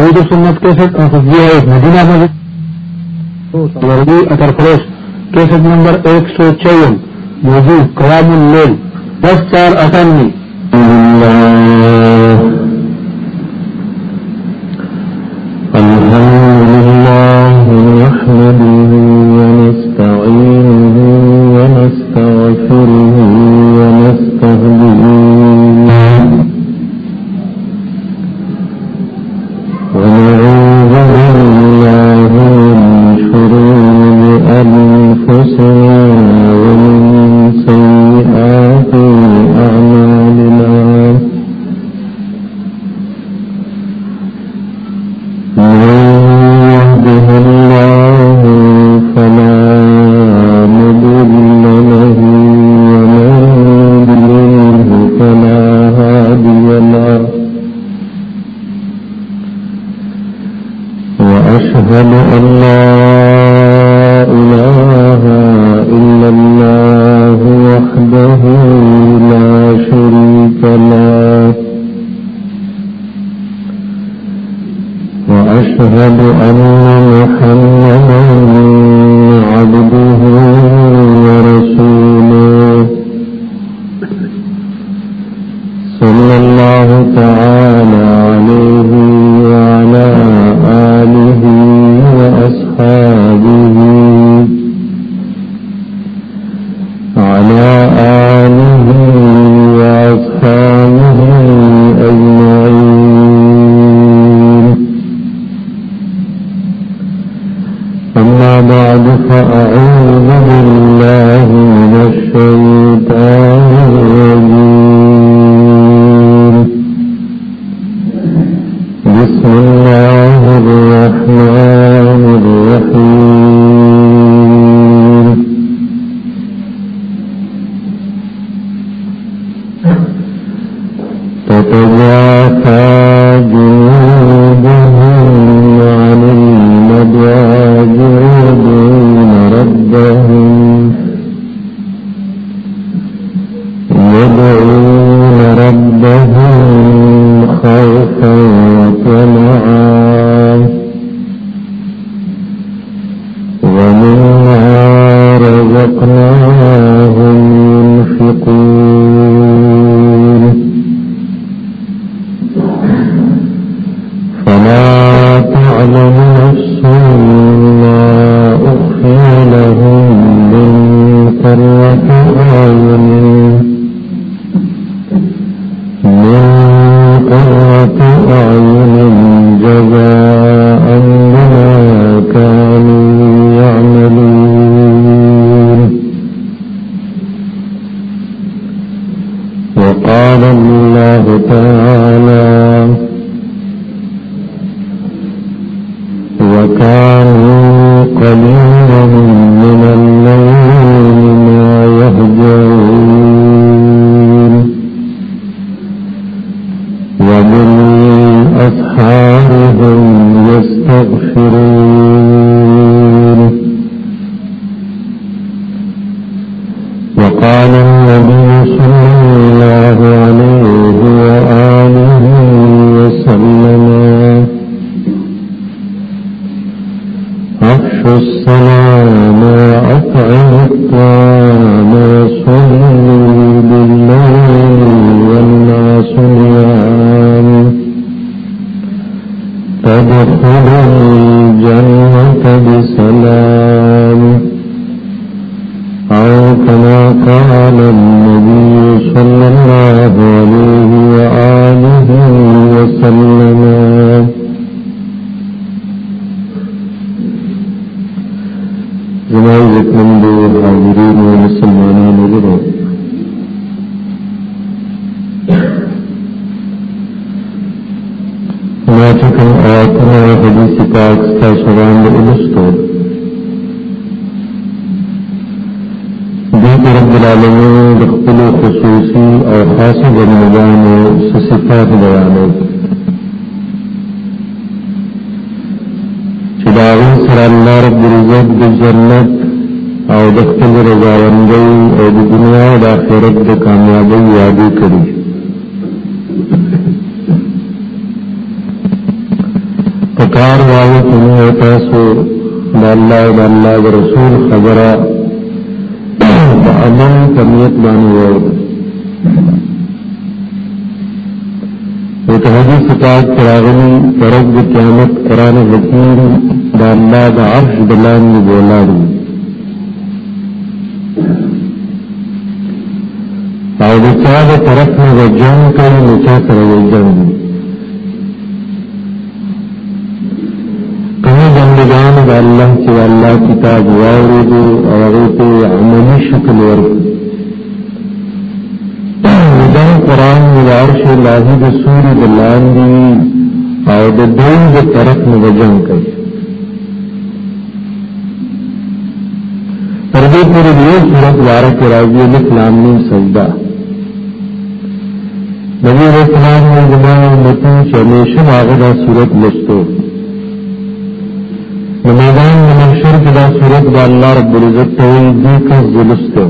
عید سنت کیسٹ اور یہ ہے؟ مدینہ مسجد وردی اطر فروش کیسٹ نمبر ایک سو چون موضوع قیام اللیل، دس چار اٹھانوے۔ الحمد پورے صفات بیانو چی سر اللہ رب العزت دی جنت او دختل رضاوندی او دی دنیا دا خیرت دی کامیابی یادی کری۔ پکار وائی کنی او تاسو دا اللہ و دا اللہ و رسول، خبرہ۔ دا امن کمیت بانی وارد ایک حدیث پاک چراغنی فرق قیامت قرآن حکیم دا اللہ دا عرش بلان میں بولا دی. او دا دا طرف میں دا جنگ کئی نچا سر دا جنگ. دی کمی بندگان دا اللہ چی اللہ کتاب واوری دی او عملی شکل ورد قرآن ملارش لاہی د سوری د لاندی او د دوی د طرف نه وجن کوي تر دې پورې یو صورت واره کې راځي د اسلامي سجدا نبی رسول الله زمانه متن چې همیشه هغه د صورت لستو نو میدان محشر کې دا صورت د الله رب العزت ته دې کا زلستو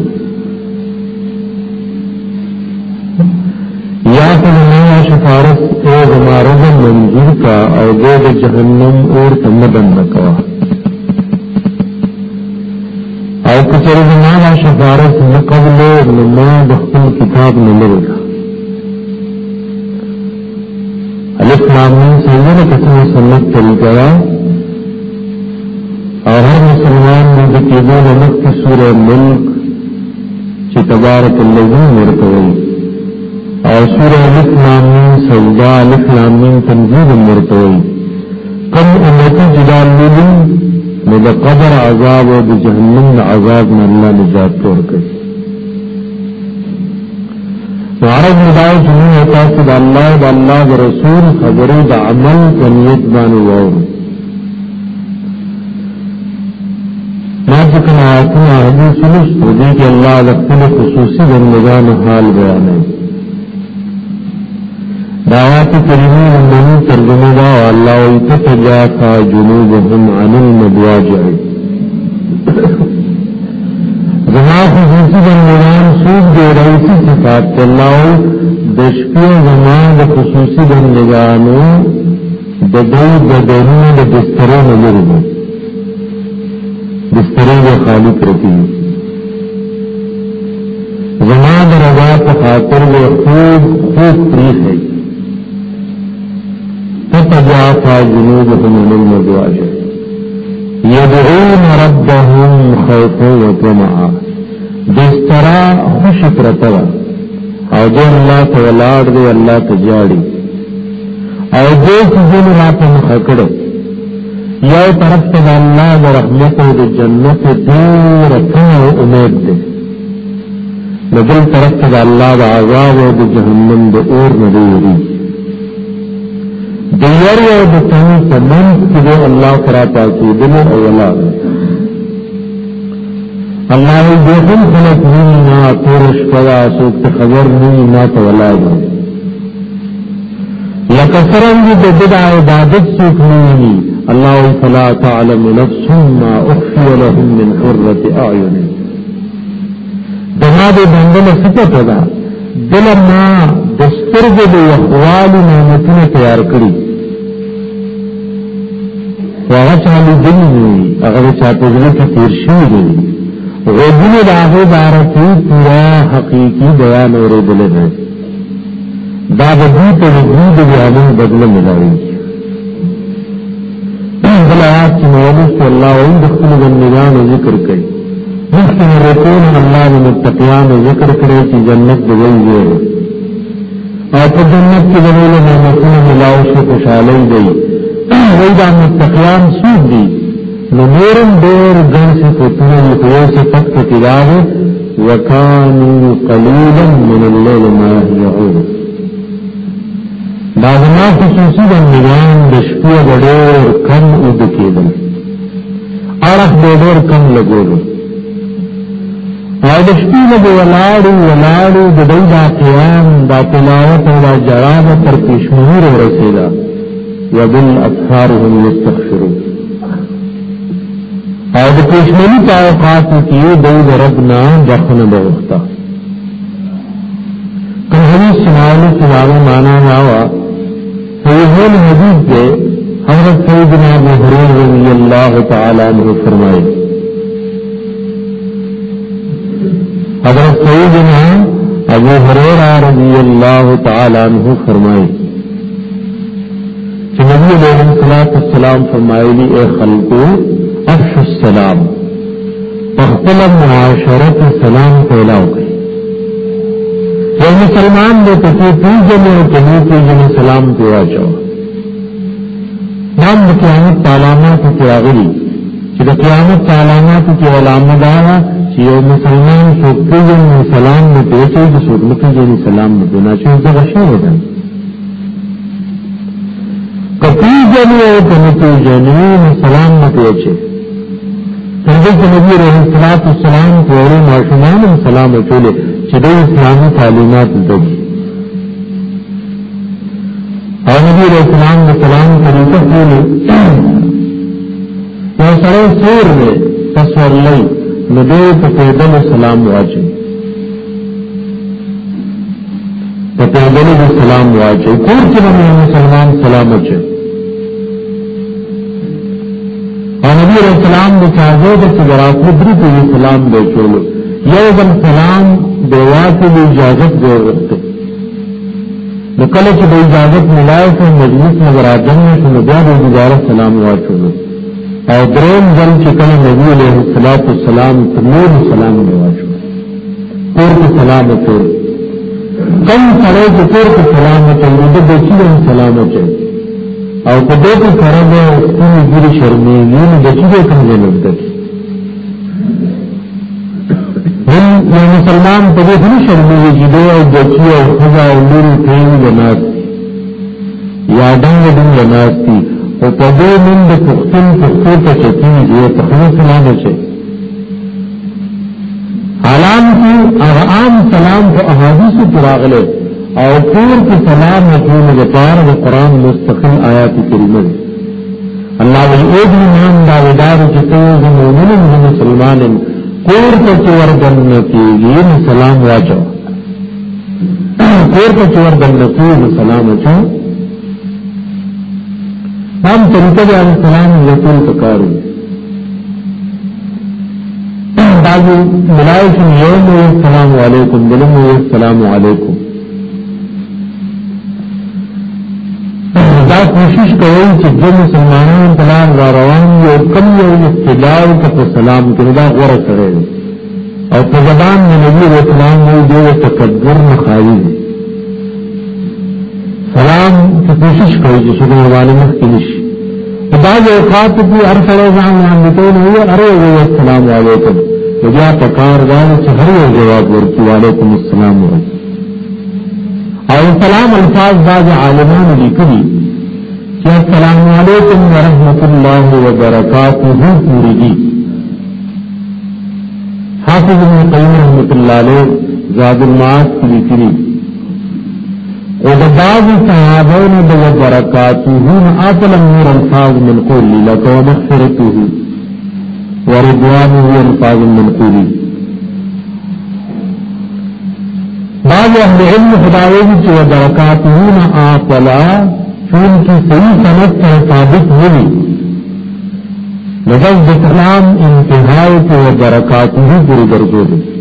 شفارت اے غمارد منظور کا او دے د جہنم اور تمدن نکوا او کچر زمانا شفارت نقبل نما دخل کتاب نلے گا الف نامن سیدن کتن سنت طریقہ اور ہر مسلمان نے دکیدون مکت سورہ ملک چی تبارک اللذین مرتوئی۔ اور سورہ الاسلامین سجدہ الاسلامین تنظیم مرتوئی کم امتی جدال لیلی میں قبر عذاب و دا جہنم عذاب میں اللہ نجات توڑ کر۔ عرب ندائی جنہوں ہوتا کہ دا اللہ دا اللہ دا رسول خبری دا عمل کنیت بانی وور ما چکن آیتنا حدیث سلس تو دی کہ اللہ دا خصوصی بندگان حال بیانے دعوات کریمی رمانی ترجمه دا والله ویتتجافا جنوبهم عن المدواجع. زما خصوصی بندگان سوک دے رئیسی صفات اللہ دشپی زما د خصوصی بندگانو د دو بدنون د بسترے نلر دی بسترے د خالی پرتی. زما د رضا په خاطر د خوب خوب پریخ ہے. تتجافى جنوبهم من المضاجع يدعون ربهم خوفا وطمعا. بسترا خوش پرتوا او دو اللہ تا ولاد دی اللہ تا جاڑی. او دو یو طرف رحمت و دا جنت دور کن و امید دے. نبل طرف اللہ دا عذاب و دا جہنم دا اور ندوری دیر او د تنی سمن کې د الله کرا پاتې دل او ولا الله دې هم خلق نه تور شپلا سوک ته خبر نه نه ته ولا دي لکه څنګه د بدع عبادت سوک نه الله فلا تعلم نفس ما اخفي لهم من قرة اعين دغه د بندل صفته ده دل ما دسترګو د یخوالي نعمتونه تیار کړی هغه چالو دلی دی هغه چا په ځل کې تیر شوی دی غوږونه د هغه پورا حقيقي بیان اورېدل دي دا د دې په وجود دی هغه بدل ملایي بل آیات چې نبی الله علیه د خپل بندگانو ذکر کوي مخکې رسول الله د متقیانو ذکر کړی چې جنت دی ویل او په جنت کې د ویلو نعمتونو ملاو شي خوشالۍ دی وی دا متقیان سوک دی۔ نو نورم دور گن صفتنا لقیو صفت کتلاو وکانو قلیلا من اللیل ما یعون دا زما خصوصی بندگان دشپو بڑیر کم ادکیدل اړخ ډېر کم لګولو او د شپې له ولاړو ولاړو د دوی دا قیام دا تلاوت او دا جرابه تر پښمنور ورسېده وبالاسحار هم يستغفرون او د پښمنی په اوقات کې دوی د ربنا بخنه بوخته کوم حدیث سنانے سماعه سماعه معنا هوا فیهل حدیث دے حضرت سیدنا ابو حریر رضی اللہ تعالیٰ عنہ فرمائے حضرت سیدنا ابو حریر رضی اللہ تعالیٰ عنہ فرمائے، کہ نبی علیہ السلام السلام فرمائے لی اے خلقو افش السلام پختل معاشرت سلام پھیلاؤ گئے۔ یہ مسلمان نے پتی پوجنے اور کبھی پوجنے سلام کو آ جاؤ نام قیامت علامات کی آگلی کہ قیامت علامات کی علامت آگا کہ یہ مسلمان سوکتی جن سلام میں پیچے کہ سوکتی جن سلام میں دینا چاہیے، تو رشا ہو جائے۔ کپی جنی اور کمیٹی جنی سلام نه میں پیچے حضرت نبی رحم السلام السلام کو معشمان سلام اچولے چدئی اسلامی تعلیمات دگی اور نبی علیہ السلام نے سلام طریقہ کھولے وہ سڑے سور میں تصور لئی ندے پیدل سلام واچے پیدل سلام واچے کور کے نبی مسلمان سلام اچے اور نبی علیہ السلام نے چاہے کہ ذرات مدری کو یہ سلام دے چولو یہ بل سلام دیوا کے لیے اجازت دے رکھتے نکل کی بے اجازت ملائے تو مجلس نظر آ جائیں تو نبیا دے دوبارہ سلام ہوا چولو اور درون جن چکن نبی علیہ السلام السلام تمور سلام دوا پور کے سلام چور کم سڑے کے پور کے سلام چاہیے تو دیکھیے سلام چاہیے او په دې کې سره د سپینې ګری شرمېږي نو د چې کوم ځای لږ هم یو مسلمان په دې هم شرمېږي چې دی او بچي خزا او لوري یا ډنګ ډنګ جنات او په دې من د ته سلام حالان کی عام سلام په احادیث کې راغله او پور کی سلام حکوم وپار و قرآن مستقل آیات کریمه اللہ وی ایک ایمان داودار چتوز مومن مسلمان کور کا چور دن کی سلام واچو۔ کور کا چور دن کی سلام واچو۔ ہم طریقہ دے علیہ السلام رسول پکارو بعض ملائک یوم السلام علیکم، دلم السلام علیکم۔ دا کوشش کوي چې د مسلمانانو په را روان یو کم یو استدلال په سلام کې دا غوړه کړی او په زبان د نبی رسول الله دی تکبر نه خالي سلام کی کوشش کوي چې څنګه باندې مخکې نشي بعض اوقات کې هر سره ځان باندې ته نو اره السلام علیکم۔ بیا پکار دا چې هر یو جواب ورکړي وعلیکم السلام۔ او سلام الفاظ بعض عالمان لیکلي کہ السلام علیکم ورحمۃ اللہ وبرکاتہ پوری دی۔ حافظ ابن قیم رحمۃ اللہ علیہ زاد المعاد کی لکھنی وبعض صحابون وبرکاتہ آتل النور الفاظ من قولی لك ومغفرته ورضوانه الفاظ من قولی بعض اہل علم خداوی چی وبرکاتہ آتلا چون کی صحیح سمجھ سے ثابت ہوئی لفظ اسلام انتہائی کے وہ برکات پوری درجے دے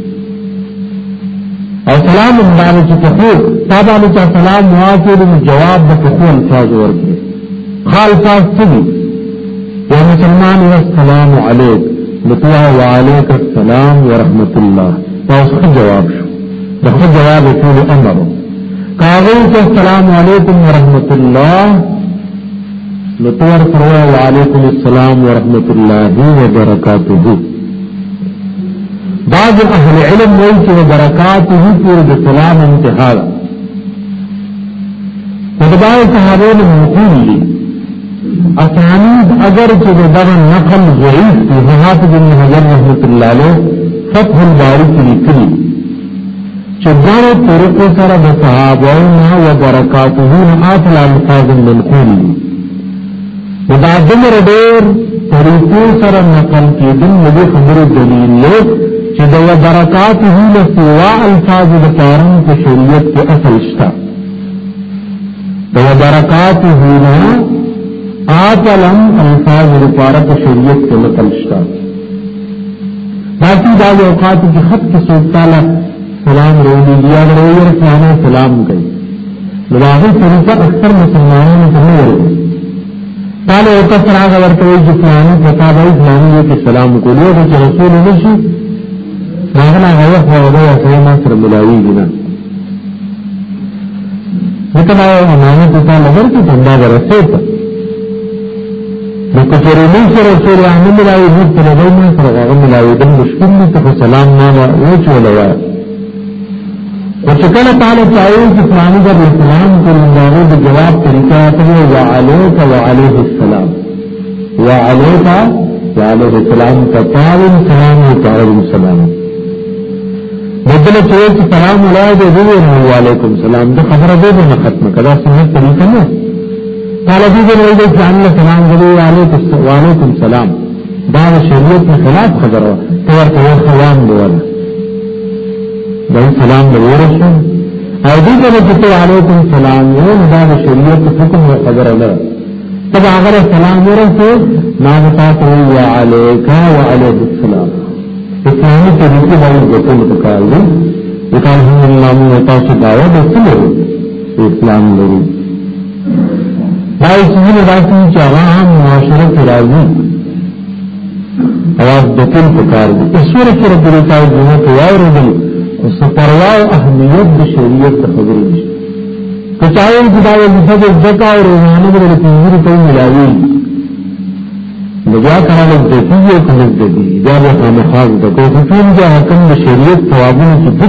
اور سلام اندان کی تخیر صاحب علی کا سلام معاشر میں جواب الفاظ اور کے خالفاظ سبھی یا مسلمان السلام علیک بتوا وعلیک السلام ورحمۃ اللہ۔ تو اس کا جواب شو۔ بخود جواب اصول امر۔ کاغذ کے السلام علیکم ورحمۃ اللہ۔ لطور فروا وعلیکم السلام ورحمۃ اللہ وبرکاتہ بعض اہل علم مول کی وبرکاتہ پورے سلام انتہا خطبائے صحابے نے منقول لی۔ اسانید اگر کہ وہ در نقل ضعیف تھی حافظ بن حجر رحمۃ اللہ علیہ فتح الباری کی لکھلی چگان طرق سر بصحابونا و برکاتهون آتل الفاظ منقول ودا دمر دیر طریقو سر نقل کی دن مجھے خبر دلیل لے چې د برکاته له سوا الفاظ د پارن په شریعت کې اصل شته د برکاته نه آتا لم الفاظ رپارت شریعت کے نقل شتا مطلب باقی بعض اوقات کی خط کی سوچتالا سلام رولی لیا روی اور سلام گئی۔ لواغی طریقہ اکثر مسلمانوں نے کہیں ورگئی تالا اوتا سراغ ورکوئی جو فلانی پتا بھائی فلانی یہ کہ سلام کو لیا کہ رسول نشی راغنا غیق وغیق اسیما سر ملاوی گنا لیکن آیا امانت پتا لگر کی جھنڈا برسے تا نو کچری نو سر رسول احمد ملاوی حد پر غیق ما سر غیق ملاوی دن مشکل نتا سلام ناما وچو لوائی وچکل تعالی چاہیے کہ فلانی جب اسلام کو لنگاغو دا جواب طریقہ آتنے وعلیک وعلیہ السلام وعلیک وعلیہ السلام تطاول سلام وطاول سلام بدل چوئے کہ سلام علیہ دے دے وعلیکم سلام دا خبر دے دے ختم کدا سنت طریقہ نا تعالی دے دے دے کہ اللہ سلام دے وعلیکم سلام دا شریعت میں خلاف خبر ہوا تو ورطا سلام دے والا۔ بھائی، سلام لگے رسو اور بھی کرے کتے علیکم سلام یہ ندا شریعت حکم و خبر اللہ تب اگر سلام ہو رہے نہ بتا تو یا علیکا و علیہ السلام۔ اسلامی طریقے والی بچے متکال دیں لیکن ہم اللہ ہوتا سے دعوت اس سے لگے اسلام لگے بھائی چیزیں نے بات کی چاہا ہم معاشرت کے راضی۔ آواز دکل پکار دی اس صورت کے رب الکار جنہوں کو آئے رجل سپروا اهمیت د شریعت د خبرې نشته کچاوي چې دا د څه د ځکا او روزانه د پیغمبر ته ملاوي نجا کړه د دې یو کوم د دې دا به خامخاز د حکم د شریعت ثوابونه چې دې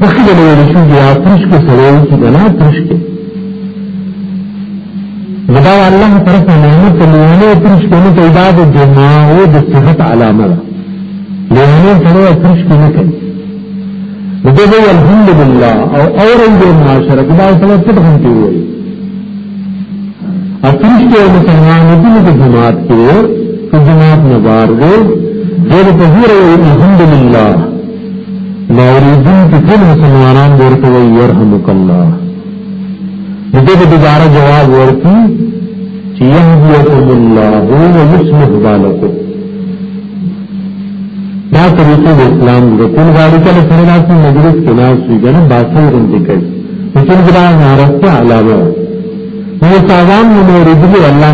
پخې د له شو د آتش کې سره چې بنا آتش کې دا الله طرف نعمت له نه آتش کې نه پیدا د دماغ او د صحت علامه ده لیونی سره فرش کې نه کوي دغه الحمدلله او اورنګ معاشره کې دا سره څه هم کوي افرش کې مسلمانانو د جماعت کې په جماعت نه بارګو دغه په هره الحمدلله موریدین کې ټول مسلمانان ورته وي يرحمک الله دغه دوباره جواب ورکړي چې يهديكم الله ويصلح بالكم دا طریقه د اسلام د ټول غاړي کله سره راځي مجلس کې ناس وي کنه باسه ورته کوي لیکن دا نارسته علاوه نو ساوان نو ورېدلی الله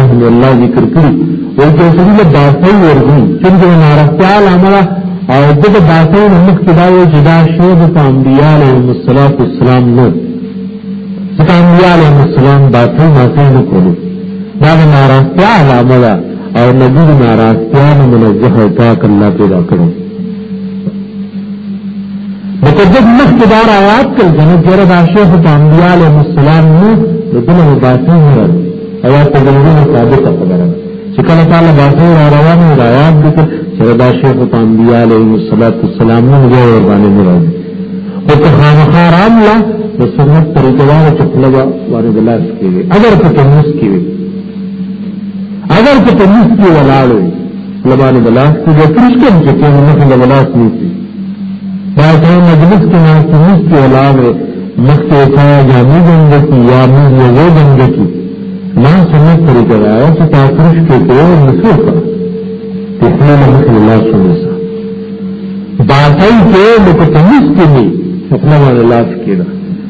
رحم الله ذکر کړی او چې سړي د باسه ورغی چې د نارسته علاوه او دغه باسه جدا شی د انبیاء علیهم السلام نو. ځکه انبیاء علیهم السلام باسه ما نه کولو. دا نارسته علاوه او نبی د ناراضتیان منزه او پاک الله پیدا کړو مقدس مخکې آیات کړ چې جره د انبیاء علیهم السلام نو دغه باطن نه آیات په دغه ثابت خبره چې کله تعالی باطن را روانه د آیات د چې د انبیاء علیهم السلام نو جوړ باندې نه راځي او که خامخا رام لا د سنت طریقې واره چې په لږه واره بلاس کیږي اگر په تموس کیږي اگر که په نس کې ولاړو لبانه بلاس کې د کرشکم چې په نس بلاس نیسی دا ته مجلس کې نه چې نس کې ولاړو مخته تا کی، یا موږ یو څنګه کی۔ ما سمې طریقه راځي چې تا کرش کې په نسو کا تسلیم الله سبحانه باطل کې د په نس کې نه خپل الله کېدا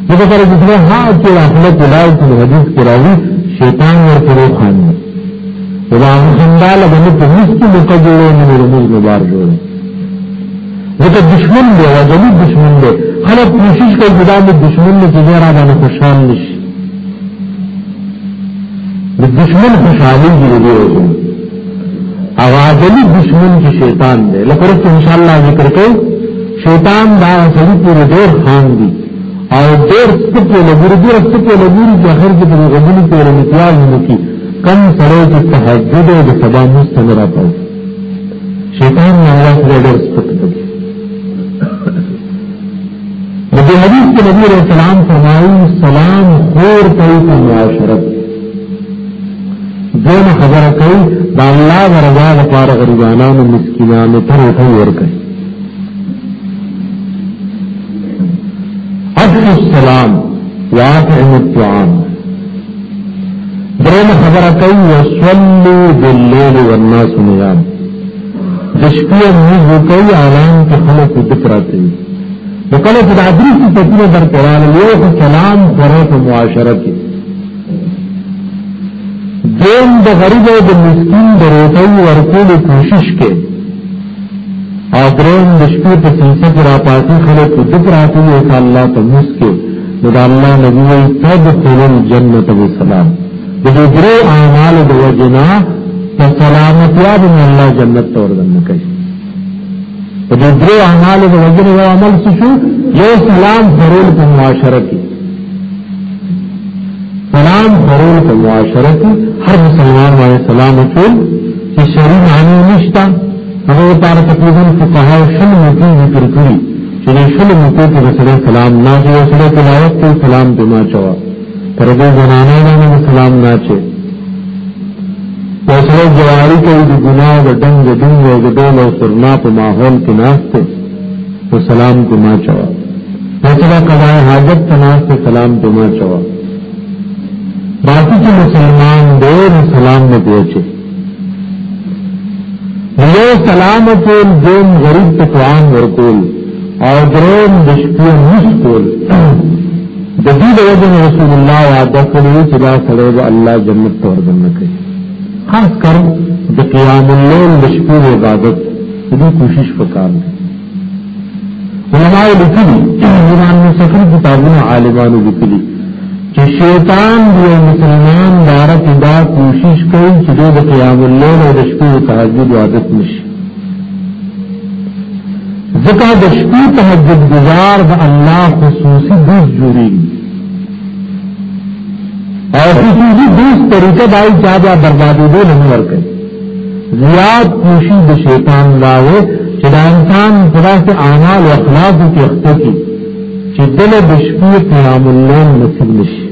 نو په اړه چې ها احمد ولای په حدیث کې راځي شیطان ورته خان خدا خندال بنی په مسکی مکه جوړو نه رموز مبار جوړو دغه دشمن دے دی وجلی دشمن دی خلک کوشش کوي جدا د دشمن نه چې را باندې خوشحال نشي د دشمن خوشحالي دی او عادلی دشمن کی شیطان دی لکه رسول ان شاء الله ذکر کوي شیطان دا سړي پورې ډېر خان دي او ډېر څه لګوري ډېر څه لګوري چې اخر کې په غوډلي کې امتیاز نکي کم سره چې تهجد او د سبا مستمر راځي شیطان نه الله سره ډېر سپک دی د دې حدیث کې نبی رسول الله فرمایي سلام خور کوي په معاشرت دغه خبره کوي دا الله ورضا لپاره غریبانو مسکینانو ته ورته ورکړي افشوا السلام واطعموا الطعام درین خبر کئی وسولو باللیل والناس نیام۔ دشپی نیز ہو کئی اعلان کے خلق دکراتے ہیں۔ وکله چې د ادري صفتونه در قرآن یو سلام خوره په معاشره کې دین د غریب او د مسکین د روټۍ ورکول کوشش کې او درین د شپې په را پاتې خلک په دک راځي او الله ته مسکه نو د الله نبی وي تدخل الجنه بسلام د دې درې اعمال د وجنا په سلامتی الله جنت ته ورغنه کوي په دې درو اعمالو د وجه یو عمل څه شو یو سلام خورول په معاشره کې سلام خورول په معاشره کې هر مسلمان باندې سلام وکړي چې شری معنی نشتا هغه لپاره تقریباً فقها شل مکي ذکر کړی چې شل مکي په رسول سلام نه چې رسول تلاوت کې سلام دما چوا پر دې زنانه باندې سلام نه چي وسره جواری کوي د ګناه د ډنګ د ډنګ او د سرنا په ماحول کې ناشته او سلام کو ما چوا۔ وسره قضاء حاجت تناسته سلام کو ما چوا۔ باقی چې مسلمان ډېر سلام نه دیچي یو سلام کول دین غریب ته ورکول او درون د شپې مشکول د دې رسول الله وعده کړی چې دا سره الله جنت ته ورغنه کوي خاص کر د قیام الليل د شپې عبادت دې کوشش پکار وکړم علماء لیکلي ایمان مسخر کتابونه عالمانو لیکلي چې شیطان دی مسلمان دارت دا کوشش کوي چې د قیام الليل او د شپې تهجد عادت نشي ځکه د شپې تهجد گزار د الله خصوصي دوست جوړیږي او خصوصی دوست طریقه دای چا بیا بربادی دو نہیں ورکے زیاد کوشی د شیطان داوے چې دا انسان خدا سے اعمال و اخلاق کی اخته کی چې دل د شپې قیام الليل نصیب نشي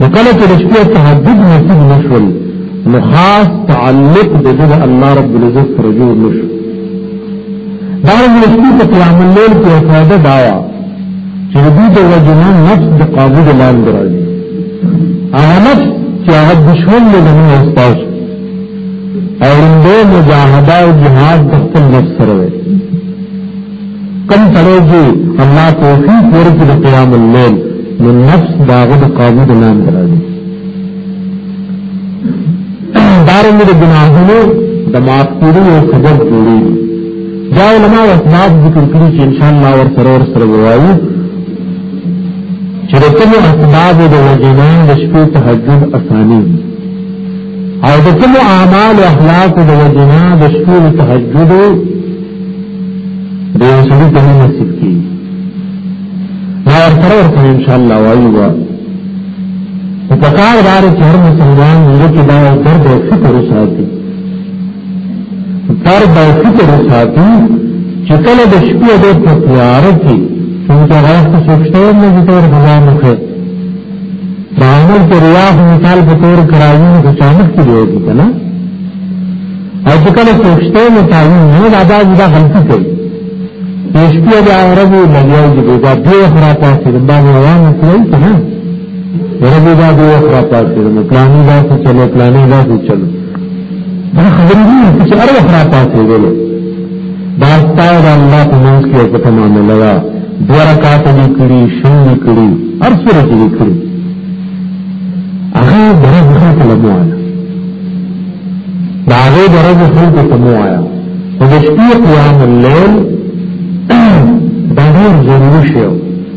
وکله چې د شپې تهجد نصیب نشول نو خاص تعلق د دې الله رب العزت سره جوړ نشو دا د شپې قیام الليل کې فائدہ داوا چې دې د وجنان نفس د قابو د لاندې راځي آمد چې هغه دشمن له نه استاش او اندو مجاهده او جهاد د نفس سره وي کم سره چې الله توفیق ورکړي د قیام الليل نو نفس داغه قابو نام راځي دارنګ د ګناهونو د معاف کولو او سبب جوړي دا علماء اسباب ذکر کړي چې ان شاء الله ور سره اسباب د وجنان د شپې تهجد اساني او د کوم اعمال او اخلاق د وجنان د شپې تهجد د یو په نصیب کی دا ورته ورته ان شاء الله وایو په پکار دار چې هر مسلمان یې کې دا درد او فکر وساتي درد او فکر وساتي چې کله د شپې د پتیار کې څنګه راځي سوچته نه دي تور غزان مخه عمل کې ریاض مثال په تور کرایي د چانک کې دی کنه او چې کله سوچته نه تاسو نه دا دا غلطي کوي پېشتیا د عربو لګیاو چې دا دی خرا پاسې د باندې روان کوي کنه ورته دا دی خرا پاسې د پلانې دا څه چلو پلانې دا څه چلو دا خبرې دي چې اره خرا پاسې ویلو دا ستاسو د الله په منځ کې په تمامه لگا دی کړي شن دی کړي هر دی کړي هغه درځه خلک له مواله دا هغه درځه خلک ته موایا او د قیام الليل دا ډېر ضروري شی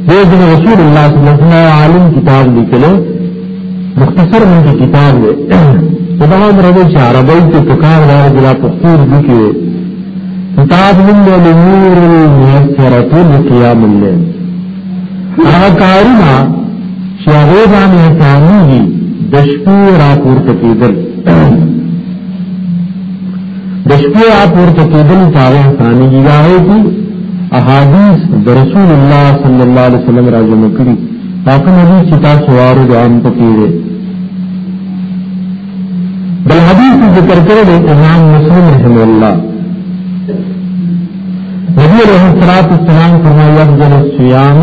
دی رسول الله صلی الله علیه وسلم عالم کتاب لیکلو مختصر من کی کتاب دی دا امر دی چې عربی کې پکار دار بلا پختور دي کې کتاب من الامور الميسرة لقيام الليل هغه کارونه چې هغه باندې ثاني د شپې راپورته کېدل د شپې راپورته کېدل هغه ثاني هغه دي احادیث د رسول الله صلی الله علیه وسلم راځم کړی تاسو نبی چې تاسو وارد عام پکې بل حدیث ذکر کړی امام مسلم رحمه الله نبی علیہ الصلوۃ والسلام فرمایا افضل الصيام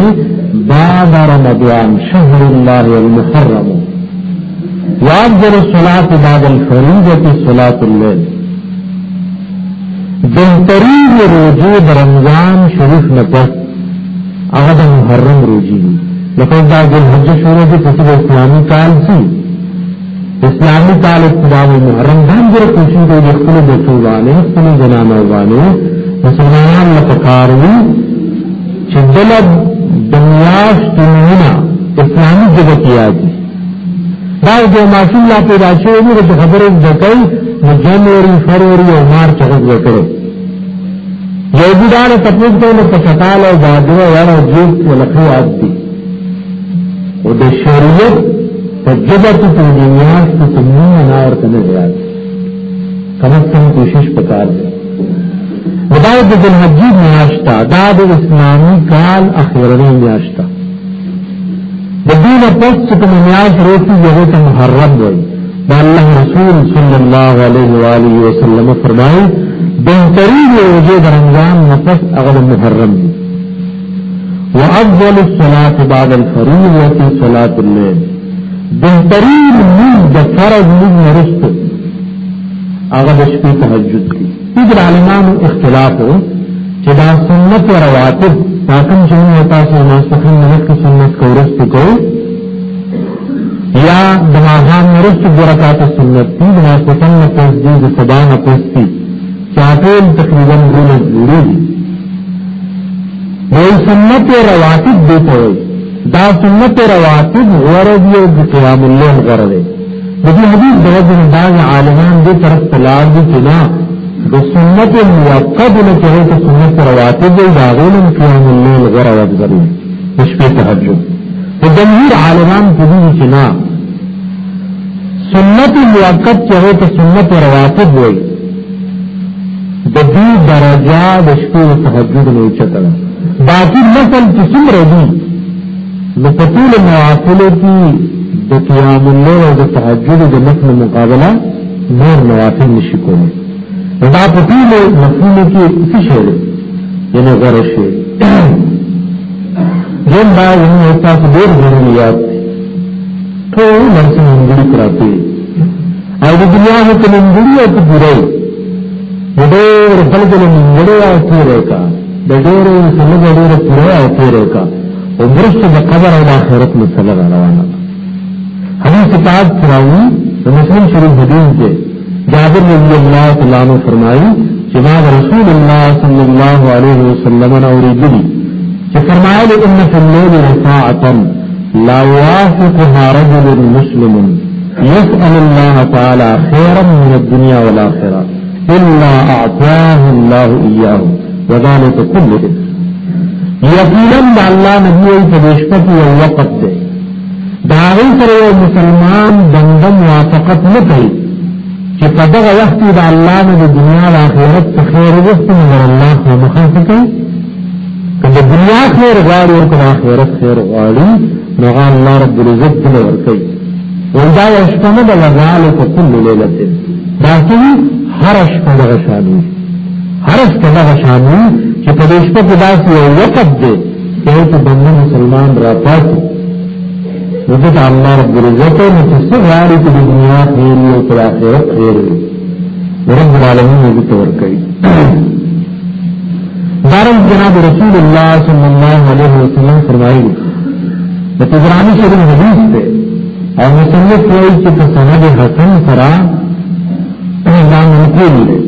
بعد رمضان شهر الله المحرم وافضل الصلاة بعد الفریضة صلاة الليل بہترین روجے رمضان شریف نپس هغه د محرم روجي دي لکه دا د حج شروع دي په اسلامي کال سي اسلامي کال ابتدا محرم باندې کوشش کوي د خپل بچو باندې خپل جنانو باندې مسلمانان له کاروي چې دل دنیاش دنیا اسلامي جګتیا دي دا د ماشوم لا پیدا شوی د خبرې ځکه نو جنوري فروری او مارچ هغه وکړو یو ګډانه تپوس کوي په شکال او بادو یا جیب ولخي عادي او د شریعت په جبر ته دنیا کې تمنو نه ورته نه راځي کم از کم کوشش وکړ بدايه د الحج میاشتا دا د اسلامي کال اخیرنی میاشتا د دینه پس چې کوم میاش روزي یو ته محرم وایي دا اللہ رسول صلی اللہ علیہ وآلہ وسلم فرمائے بہترین وجہ رمضان نفس اغل محرم دی. وافضل الصلاة بعد الفریضة صلاة الليل بہترین من د فرض من نرست اغل شپی تحجد دی. تیجر علمان اختلاف ہو چې دا سنت و رواتب تاکم چنی ہوتا سے ماسخین نمت کی سنت کو رست کو، یا دماغان مرست برکات سنت تی دما سکن نفس دی د سبا نفس تی چاپیل تقریباً دون ضروری دی. دوی سنت رواتب دیتا ہوئی دا سنت رواتب غرد یو دی قیام اللہ غرد ہے دی حدیث دوجن داغ عالمان دی طرف تلار دی چنا د سنت موقب لچهه ته سنت رواتب دی داغولم قیام اللہ غرد غرد نشپی تحجد۔ د جمهور عالمان په دې چې نه سنت موقت چې ته سنت رواتب وای د دې درجه د شپې تهجد نه اوچته باقي نسل چې څومره دي نو په ټول نوافل کې د قیام الليل او د تهجد د مقابله نور نوافل نشي کولی دا په ټول مفهوم کې څه یعنی غره شی جن با یعنی ایسا سے دیر ضروریات تو لرسی منگلی کراتی او د دنیا میں تو منگلی او تو پورائی دیر خلقل منگلی او تیرے کا دیر سلگ دیر پورائی او تیرے کا او برشت دا قبر او دا آخرت مسلغ روانا حدیث پاک چراؤی مسلم شریف حدیث کے۔ جابر رضی اللہ تعالیٰ عنہ فرمائی کہ جناب رسول اللہ صلی اللہ علیہ وسلم اور دلی کہ فرمائے ان في الليل رفاعة لا يوافقها رجل مسلم يسأل الله تعالى خيرا من الدنيا والآخرة إلا أعطاه الله إياه وذلك كل إذن یقینا الله نبی په دشپت یو وقت دی دا غي مسلمان بنده موافقت نه کوي چې په دغه وخت د الله نه د دنیا او آخرت څخه خیر وغوښتي نو الله خو مخالفت کوي کله دنیا خیر غواړي او کله آخرت خیر غواړي نو الله رب العزت دې ورکړي ولدا یشتمل وذالک كل ليله دا چې هر شپه دغه شانو هر شپه دغه شانو چې په دې شپه کې داسې یو وخت دی چې ته بنده مسلمان را پاتې وجد الله رب العزت نو څه غواړي چې دنیا خیر او کله آخرت خیر وي رب العالمین دې ورکړي دارن جناب رسول اللہ صلی اللہ علیہ وسلم فرمائی د تبرانی شریف حدیث ته او مصنف کوئی چې په حسن سره دا منقول دی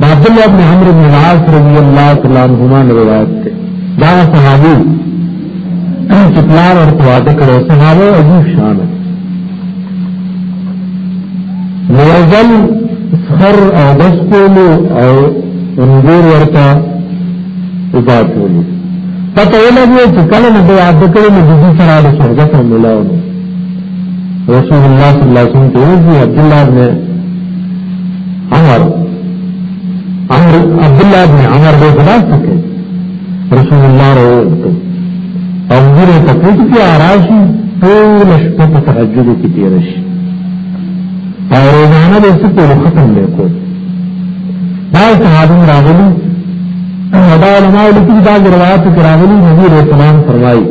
دا عبد الله بن عمرو بن العاص رضی الله تعالی عنہما روایت ده دا صحابي چې پلار ورته واده کړو عجیب شان نوزل خر او دس کولو او انګور ورته عبادت ولي پته ولګي چې کله نه یاد کړو نو دې سره د شرکت ملاو رسول الله صلی الله علیه وسلم ته وی عبد الله بن عمر عمر عبد الله بن عمر به خلاص کړ رسول الله راوته او ګره ته پوښتنه کې آراشي ټول شپه په تهجد کې تیر شي. او روزانه به څه په ختم لیکو دا صحابه راغلي. دا علماء لیکي دا روایت کراغلی نبی علیہ السلام فرمایي،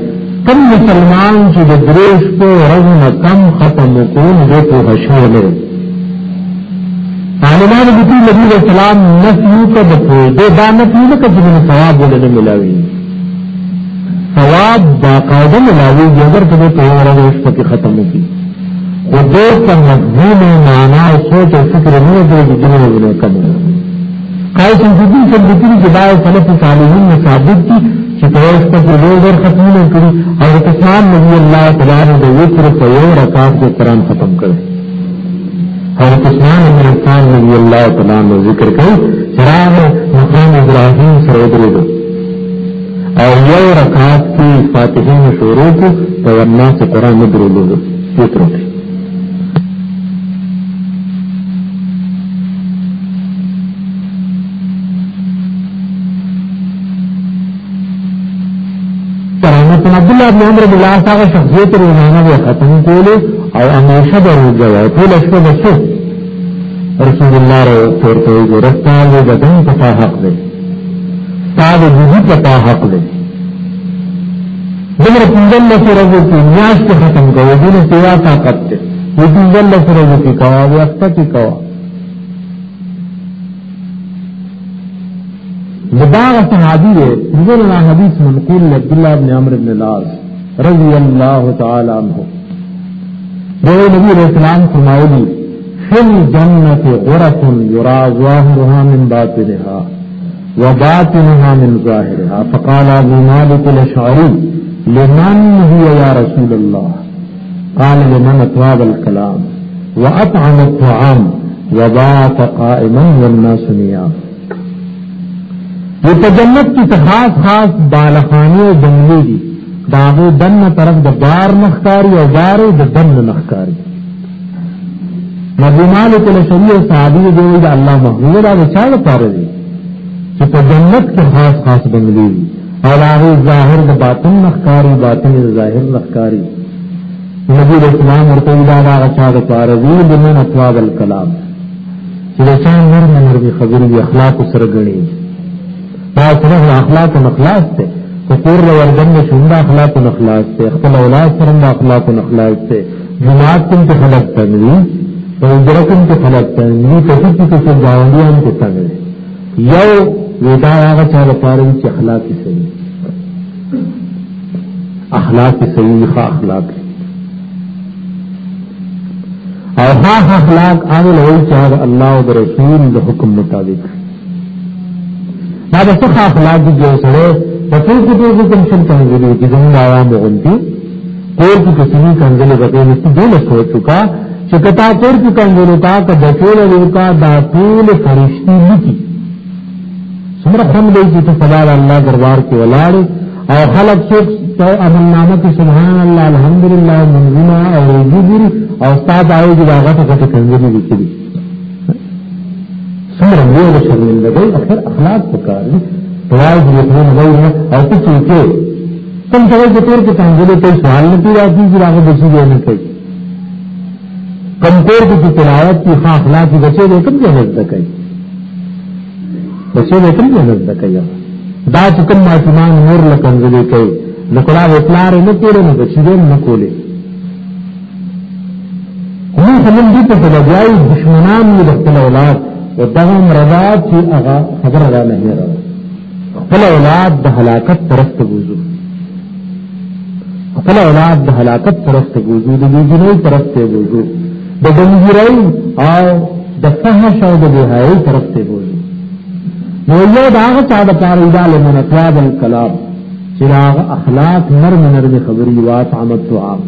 کم مسلمان چې د دریش په ورځ کم ختم وکول دې په هشو نه عالمان دې نبی اسلام نفي ته د دې دا نفي نه کړي ثواب ولې ملاوي. ثواب با قاعده ملاوي اگر ته په ورځ په ختم وکړي خو دې ته مفهوم سوچ او فکر نه دی چې دې نه کوم قائد الدین سلطین کې دا سلف صالحین ثابت دي چې په اوس په ډېر ختمونه کړی او اسلام نبی الله تعالی د وتر په یو رکعت کې قرآن ختم کړی او اسلام انسان نبی الله تعالی نو ذکر کړي چراغ مقام ابراهیم سره درېدو او یو رکعت کې فاتحه شروع کو او الناس قرآن درېدو وتر کې عبداللہ ابن عمر بن العاص هغه شخصیت روزانه به ختم کولې او همیشه به روزه ټول شپه رسول الله رو ورته وي رسول بدن په حق دی تاب دې په حق دی دغه پنځل له سره کې نیاز په ختم کوي دې سیوا طاقت دی دې پنځل له سره کې کوا وخت کې کوا لباغ صحابی ہے نزل اللہ حدیث منقول عبداللہ بن عمر بن العاص رضی اللہ تعالی عنہ۔ روی نبی علیہ السلام فرمائلی فی الجنت غرف یرا ظاہرها من باطنها وباطنها من ظاهرها. فقال ابو مالك الاشعري لمن هي يا رسول الله؟ قال، لمن اطواب الكلام. واطعم الطعام وبات قائما والناس نيام یہ تجنت کی خاص خاص بالخانی اور بنگلے دی. داغو دن طرف د بار نخکاری اور بار د دن نخکاری نبی مالک الشری صحابی جو دا اللہ محمود آگے چاہ پارے دی. کہ تجنت کی خاص خاص بنگلے دی اور آگے ظاہر باطن نخکاری باطن ظاہر نخکاری نبی اسلام اور قیدہ آگا چاہ پارے دی بنن اطواب الکلام۔ چې چا نرم نرم خبرې اخلاق سره غړي دا اخلاق و اخلاص ته کپور له وردن له شوند اخلاق و اخلاص ته خپل اولاد سره اخلاق و اخلاص ته جماعت کوم ته خلق تنوي او درکم ته خلق تنوي ته چې څه ګاونډیان ته تنوي یو ودا هغه چا لپاره چې اخلاق صحیح اخلاق صحیح ښه اخلاق او ها اخلاق هغه لوي چې الله او رسول د حکم مطابق دا د څه اخلاق دي چې سره په ټول کې ټول کوم شل کنځلې دي زموږ عوام غونډي کور کې کسي کنځلې غوښتي نشي دله سوچو کا چې کتا کور کې کنځلې تا کا د ټول ورکا دا ټول فرشتي لکی څومره هم دی چې صدا الله دربار کې ولاړ او خلق څوک امن نامه کې سبحان الله الحمدلله منزنا او وجود او استاد آئے چې دا غټه غټه کنځلې لیکلي سمره یو د شرمندګۍ اخر اخلاق پکار دي توای دې په نوې نه او څه چې کوم څه چې تور کې څنګه سوال نه پیدا کیږي راغه د شي نه کوي کم تور کې تلاوت کی ښه اخلاق دي بچي دې کوم ځای نه کوي بچي دې کوم ځای کوي دا چې کوم ماشومان نور لکنځلې کوي نو کله وپلار نه کولې نو بچي دې نه کولې نو کوم دې په لګیاي دشمنان دې خپل اولاد۔ و دغه مرضات چې هغه خبر را نه هره خپل اولاد د هلاکت پرست بوزو خپل اولاد د هلاکت پرست بوزو د بیجنوی پرست بوزو د دنګیرای او د فحش او د بهای پرست بوزو نو یو دا هغه چا د الکلام اخلاق نرم نرم خبري وات عمد توام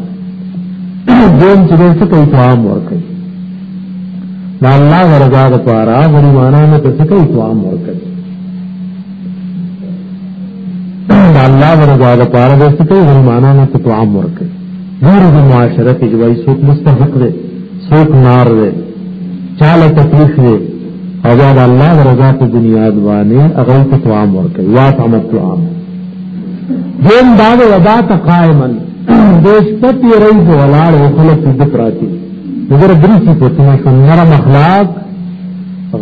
دین چې څه کوي توام ورکړي دا الله ورزا د پاره غریبانو ته څه کوي توام ورکړي دا الله ورزا د پاره د څه کوي غریبانو ته توام ورکړي نور د معاشره کې جوړي څوک مستحق دي څوک نار دي چاله تکلیف دي او دا د الله ورزا په دنیا باندې هغه ته توام ورکړي وا تعمل توام دین دا ودا تقائمن دیش پتی رئی په ولاړ او خلک دې پراتی نظر دریسی پتنا شو نرم اخلاق،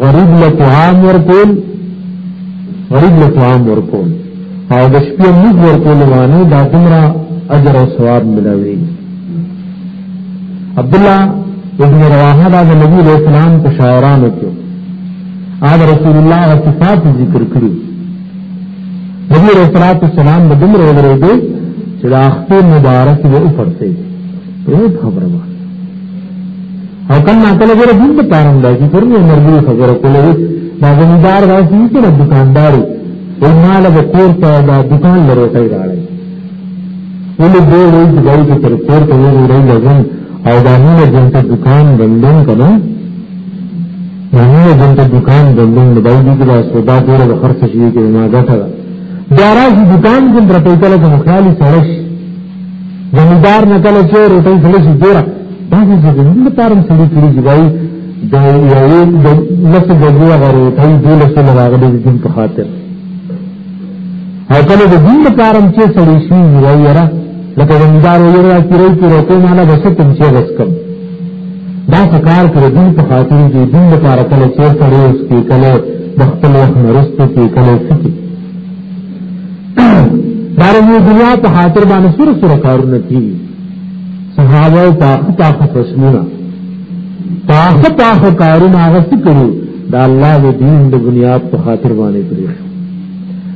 غریب لطعام ورکول، غریب لطعام ورکول۔ او د شپې موږ ورکول وانه دا دومره اجر و ثواب ملاوے عبداللہ ابن رواحہ دا نبی علیہ السلام کو شاعران کیوں آج رسول اللہ صفات ذکر کرو نبی علیہ السلام السلام بدم رو رہے دے چراختے مبارک وہ اوپر سے خبر بات او کله کله ګره دین په کارم دی چې فرمه مرګي خبره کوله دا زمیندار راځي چې د دکانداري او مال به کور ته دا دکان لري کوي راړي ولې دې وایي چې دای چې تر کور پہ ته وایي راځي لازم او دا نه جنته دکان بندون کنه نه جنته دکان بندون د بای دې دا سودا ډېر خرڅ شي کې ما ګټه دا راځي جی دکان کې تر په کله کوم خیالي سړش زمیندار نه کله چې روټي سړش ډېر بعضې ځګنې لپاره سړي کړي چې وایي د یوې د لسو بجو هغه روټۍ دولسو نه راغلي د دین په خاطر۔ او کله د دین لپاره چې سړي شي جی وایي یاره لکه زمیندار وایي را کړی چې روټۍ مالا بس کوم چې بس کم۔ دا کار کړی؟ دین په خاطر چې دین لپاره کله چې سړي اوس کې کله د خپل وخت نرسته کې کله سکی دارنګه دنیا په خاطر باندې سره سره کارونه کیږي. صحابه تاخ تاخ فسلونا تاخ تاخ کارون آغا سکرو دا اللہ و دین دا بنیاد په خاطر باندې پریخ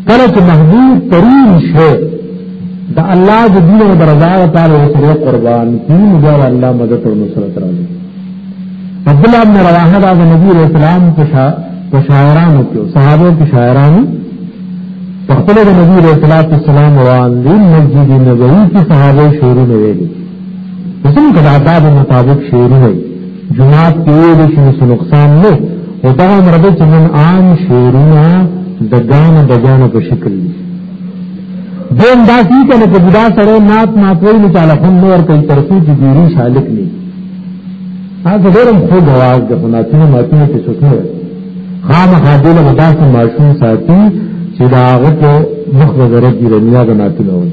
کله چې محبوب ترین شو دا الله د دین او درزا تعالی سره قربان کین مجال الله مدد او نصرت راځي. عبد الله بن رواحه دا نبی رسول الله په شاعرانو کې صحابه کې شاعرانو خپل د نبی رسول الله صلی مسجد نبوي کې صحابه شروع نه ویلي قسم کا آداب مطابق شعر ہے جماعت کی سے نقصان لے ہوتا ہے مرد چمن عام شعرنا دگان دگان کو شکل لی دو انداسی کا نہ جدا سڑے نات ناتوئی نچالا فن اور کئی طرفی کی دیری شالک لی ہاں آج خام خادل سے معصوم ساتھی چراغت مخ وغیرہ کی رمیا بناتی نہ ہوئی۔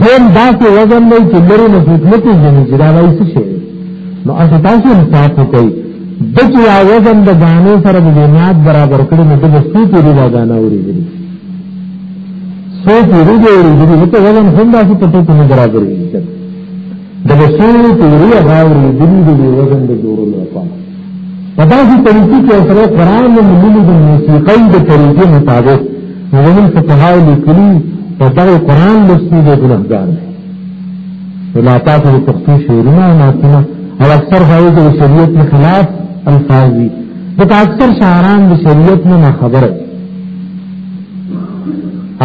دین دا کې وزن نه چې لري نه حکمت یې چې دا وایي څه شي نو اساس تاسو انصاف وکړئ د چې یا وزن د غانو سره د بنیاد برابر کړي نو د څو پیری دا غانا ورېږي څو پیری دی ورېږي ته وزن هم دا څه پټه نه برابر وي د څو پیری هغه ورېږي وزن د جوړولو لپاره پدا قرآن او ملي د مطابق موږ فقهاو لیکلي فدغه قرآن لستی دے گناہگار ہے علاقات و پختو ناتنا اکثر خواهی دے شریعت میں خلاف الفاظ دی لیکن اکثر شاعران دے شریعت میں نا خبر ہے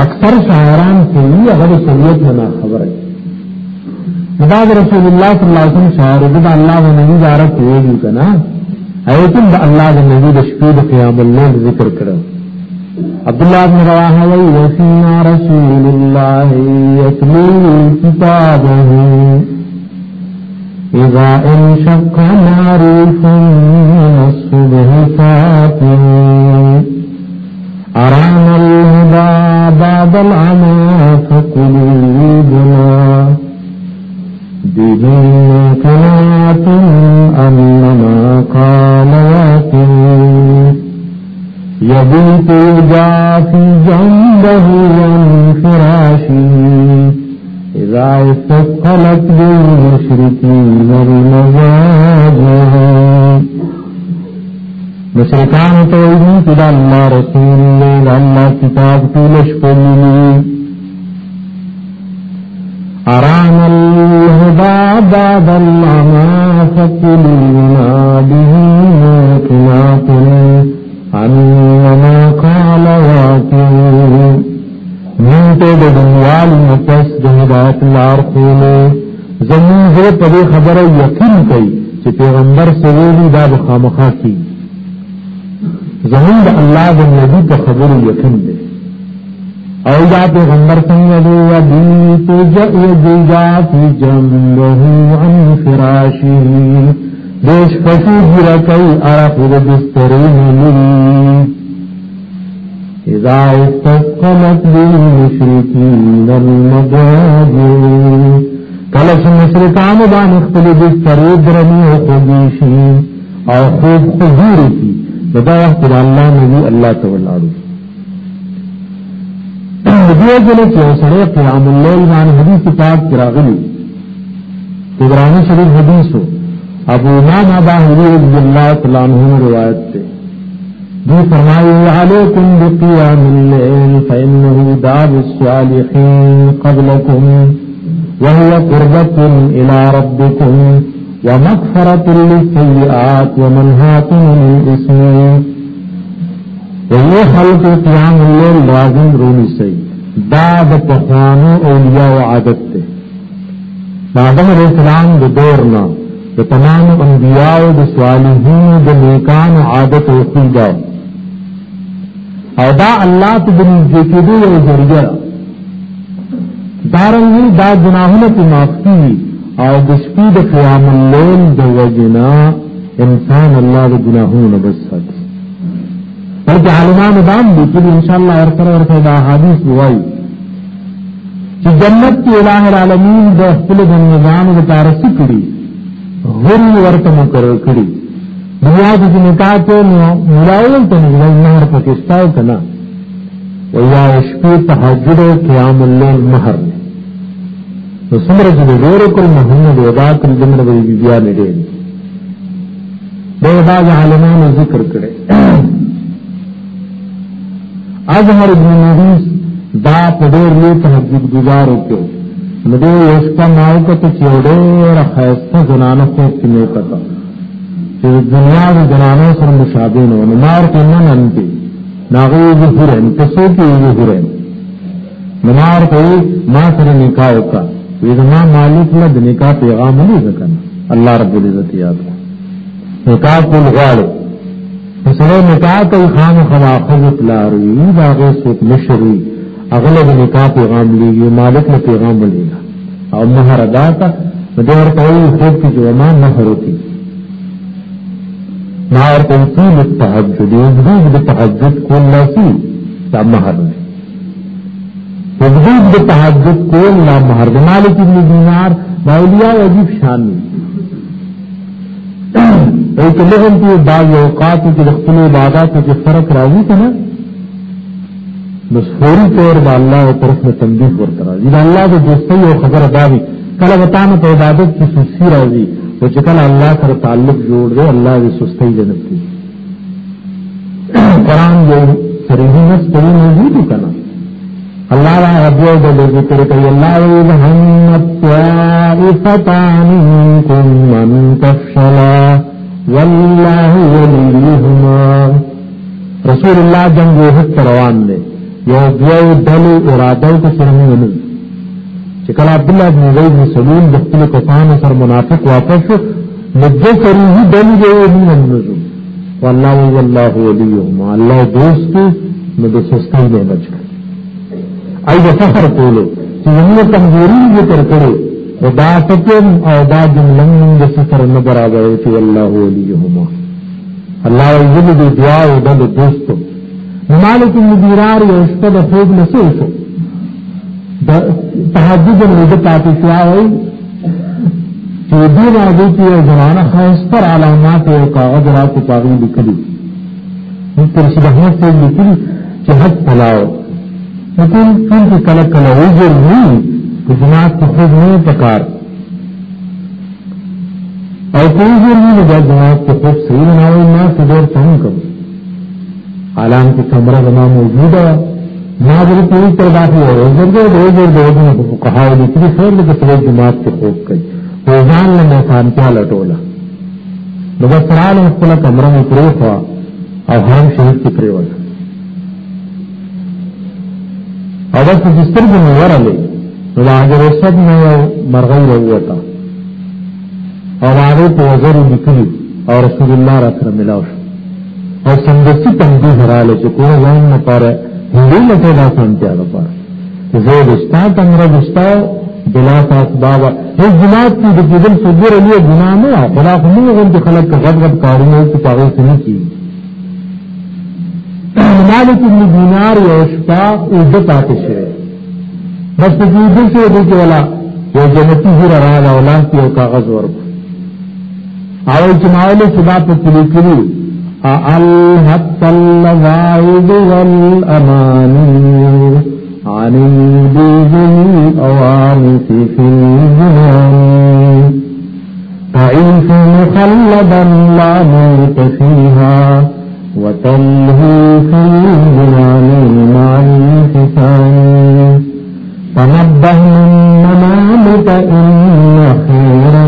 اکثر شاعران سے ہی اگر شریعت میں نا خبر ہے بعد رسول اللہ صلی اللہ علیہ وسلم شاعر دا اللہ و نبی دارت ہوئے گی کنا دا اللہ و نبی دا شپید قیام اللہ ذکر کرو۔ عبد الله بن رواحه وفينا رسول الله يتلو كتابه إذا انشق معروف من الصبح فاتن أرانا الهدى بعد العمى فقلوبنا بدون كنات أنما قال يبيت جنبه عن إذا استثقلت بالمشركين مشرکان تو ایدی کدا اللہ رسول اللہ کتاب کی لشکلی اران الہدا بعد اللہ ما فکلونا به موکناتن انما قال واكن من ته د دنیال مپس د هدایت لار خولو زمون زه په دې خبره یقین کوي چې پیغمبر سویلی دا د خامخا کی زمون د الله د نبی په خبره یقین دی او دا پیغمبر څنګه دی یا دی تو جا فی جنبه عن فراشه. دیش پسی گرا کئی عرق دا بسترین ملی اذا استقمت استقلت بالمشرکین المضاجر کلش مشرکان بان اختلی بستری درمی و خودیشی. او خوب خضوری کی. بدا وقت دا اللہ نبی اللہ تولادو دیو جلے چې سره قیام الليل باندې حدیث پاک کراغلی ابراهیم شریف حدیثو ابو امام باہری رضی اللہ تعالیٰ عنہ روایت سے جی فرمائی علیکم بقیام اللیل فإنه داب الصالحین قبلکم وهو قربة إلى ربكم ومغفرة للسيئات ومنهاة من الإسم وهو خلق قيام الليل لازم روني سيد داب پخوانو اولیاء و عادت تے۔ آدم علیہ السلام د دورنا د تمام انبیاء د صالحین د نیکان عادت او خیدا او دا الله ته د نږدې یو ذریعہ دارنګي دا گناهونه په معاف او د شپې قیام الليل د وجنا انسان الله د گناهونو بس ساتي بلکې عالمان دام دي چې ان شاء الله دا حدیث وایي چې جنت کې الٰه العالمین د خپل بندگانو لپاره سکړي غری ورته مقرر کړی دنیا د نکاح ته ملاول ته نه نه پاکستان کنا ویا شپې تهجد او قیام الليل مہر نو څومره چې جی ډېر کول محمد ودا کړ دمر وی بیا نه دی دا د عالمانو ذکر کړي اظهر ابن نبیس دا پډیر لوی تهجد گزارو کې نو دې یوشپا ماو ته چې ډېر خاصه زنانه خو کې نه پتا۔ چې دنیا د زنانو سره مشابه نه نو مار کې نه ننتي ناغو ظهورن تاسو کې ظهورن نو مار ته ما سره نکاح وکا وې زما مالک له د نکاح پیغام نه ځکنه الله رب العزت یاد نکاح کول غواړي سره نکاح کوي خام خوا خذ لاري دا غو څوک نشوي اغلب نکاح پیغام لیگی، مالک نے پیغام لیگا اور مہر ادا کا دور کوئی خوب کی جو امان مہر ہوتی مہر تنسیل التحجد یجدید بتحجد کون لاسی تا مہر نے یجدید بتحجد کون لا مہر دے مالک ابن دینار باولیاء عجیب شان نہیں ایک لغن کی بعض اوقات کی رختل عبادات کی فرق راضی تھا نا بس فوری طور د الله او طرف ته تنبیه ورته راځي د الله د دوستۍ او خبره داوي کله وتا نه په عبادت کې سستی راځي او چې کله الله سره تعلق جوړ دی الله دې سستی جنت کی. قرآن جو صریحی نس پری موجود کنا اللہ را ابو د ذکر کوي الله دې هم طائفتان منكم من تفشلا. والله وليهما رسول الله جنگ وحد روان دی یو دوی ډلې اراده او سره نه چې کله عبد الله بن زید بن سلول د خپل کسانو سره منافق واپس شو مجه سره یې ډلې یې نه نزو والله والله وليهما الله دوست نو د سستۍ نه بچ کړ اې د فخر کولو چې موږ کمزوري یې تر کړو خدا تکم او دا جمله د سفر نه برابر چې والله وليهما الله یې دې دعا او د دوستو. مالک مدیرار یو شپه د خوب نسو شو د تهجد نه د پاتې شو وای چې دې راځي چې زمانہ خاصتر علامات او کاغذ رات پاغي لیکلي تر څه به څه لیکلي چې حد پلاو نکول څنګه کله کله وګور نه چې جماعت ته خوب نه پکار۔ او کوئی ضروري نه د جماعت ته خوب صحیح نه وي ما څه ډېر څنګه کی کمرہ جمع موجود ہے۔ ناظر پوری طرح باقی ہو رہے ہیں دو دیر دو دن کو کہا لکھنی خیر لیکن سب جماعت کے خوب گئی روزان نے میں محسان کیا لٹولا۔ بس سرال مختلف کمرہ میں پریف ہوا اور حرم شہید کی پریوٹ اور بس جستر بھی نظر علی آگے سب میں مرغئی رہا تھا۔ اور آگے تو وزر نکلی اور رسول اللہ رکھ ملا اس او سندستی تنبیه رااله چې کوه ځان نه پاره هندي لته دا سنتیا ده پاره زه دستا تمره دستا بلا اسباب هیڅ جماعت کې د دې صبر علی ګناه نه خدا خو موږ غوښتل خلک غټ غټ کارونه چې پاره سني کی مالک ابن دینار یو شپا او د پاتې شوی بس په دې دې کې دې ولا یو جنتی هر راغله اولاد یو کاغذ ورک او چې ماوله سبا په کلی کلی ألهت اللذائذ والأماني عن الوجوه الأوارث في الجنان تعيش مخلدا لا موت فيها وتلهي في الجنان مع تنبه من منامك إن خيرا